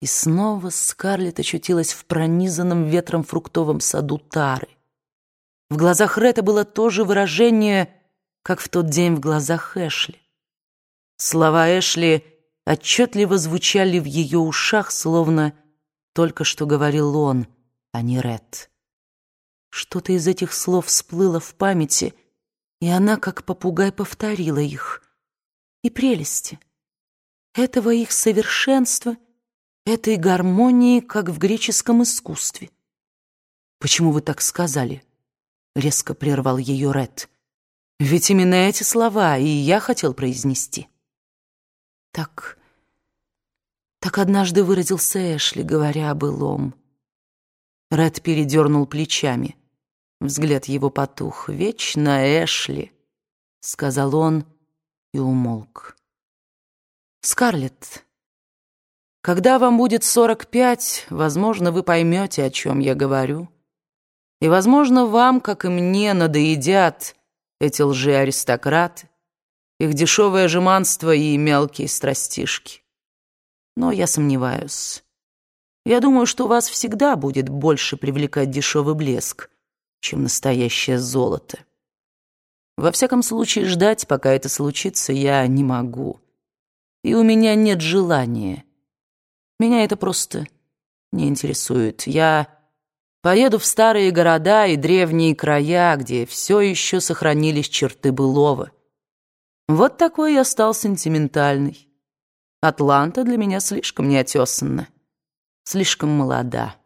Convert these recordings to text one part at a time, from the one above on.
И снова Скарлетт очутилась в пронизанном ветром фруктовом саду Тары. В глазах Ретта было то же выражение, как в тот день в глазах Эшли. Слова Эшли отчетливо звучали в ее ушах, словно только что говорил он, а не Ретт. Что-то из этих слов всплыло в памяти, и она, как попугай, повторила их. И прелести этого их совершенства — этой гармонии, как в греческом искусстве. «Почему вы так сказали?» — резко прервал ее Ред. «Ведь именно эти слова и я хотел произнести». «Так... так однажды выразился Эшли, говоря о былом». Ред передернул плечами. Взгляд его потух. «Вечно Эшли», — сказал он и умолк. «Скарлетт», когда вам будет 45, возможно, вы поймете, о чем я говорю. И, возможно, вам, как и мне, надоедят эти лжи-аристократы, их дешевое жеманство и мелкие страстишки. Но я сомневаюсь. Я думаю, что вас всегда будет больше привлекать дешевый блеск, чем настоящее золото. Во всяком случае, ждать, пока это случится, я не могу. И у меня нет желания меня это просто не интересует. Я поеду в старые города и древние края, где все еще сохранились черты былого. Вот такой я стал сентиментальный. Атланта для меня слишком неотесанна, слишком молода.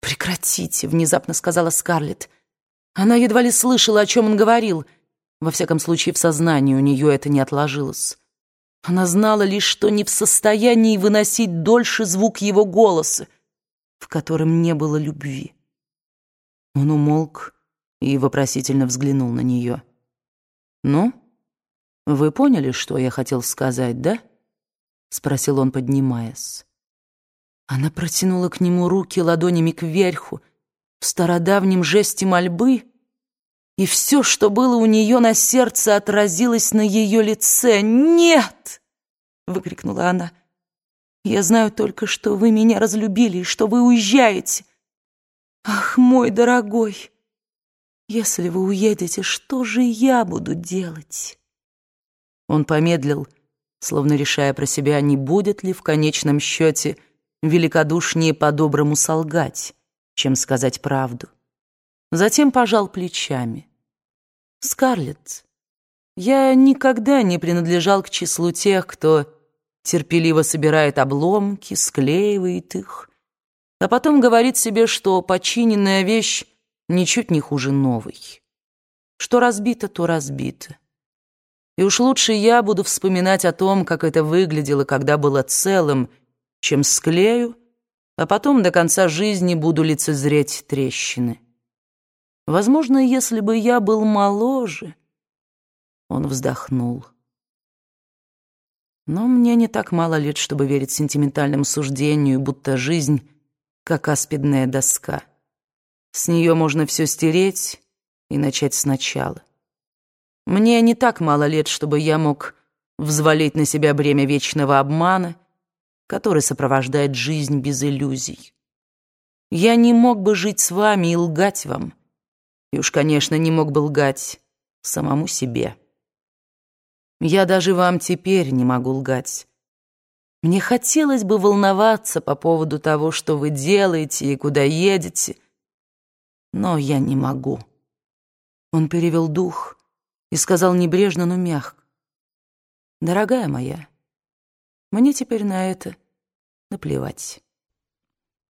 «Прекратите», — внезапно сказала Скарлетт. Она едва ли слышала, о чем он говорил. Во всяком случае, в сознании у нее это не отложилось. Она знала лишь, что не в состоянии выносить дольше звук его голоса, в котором не было любви. Он умолк и вопросительно взглянул на нее. «Ну, вы поняли, что я хотел сказать, да?» — спросил он, поднимаясь. Она протянула к нему руки ладонями кверху, в стародавнем жесте мольбы, и все, что было у нее на сердце, отразилось на ее лице. «Нет!» — выкрикнула она. «Я знаю только, что вы меня разлюбили и что вы уезжаете. Ах, мой дорогой, если вы уедете, что же я буду делать?» Он помедлил, словно решая про себя, не будет ли в конечном счете великодушнее по-доброму солгать, чем сказать правду. Затем пожал плечами. «Скарлетт, я никогда не принадлежал к числу тех, кто терпеливо собирает обломки, склеивает их, а потом говорит себе, что починенная вещь ничуть не хуже новой. Что разбито, то разбито. И уж лучше я буду вспоминать о том, как это выглядело, когда было целым, чем склею, а потом до конца жизни буду лицезреть трещины. Возможно, если бы я был моложе...» Он вздохнул. «Но мне не так мало лет, чтобы верить сентиментальному суждению, будто жизнь — как аспидная доска. С нее можно все стереть и начать сначала. Мне не так мало лет, чтобы я мог взвалить на себя бремя вечного обмана, который сопровождает жизнь без иллюзий. Я не мог бы жить с вами и лгать вам» И уж, конечно, не мог бы лгать самому себе. Я даже вам теперь не могу лгать. Мне хотелось бы волноваться по поводу того, что вы делаете и куда едете, но я не могу. Он перевел дух и сказал небрежно, но мягко. «Дорогая моя, мне теперь на это наплевать».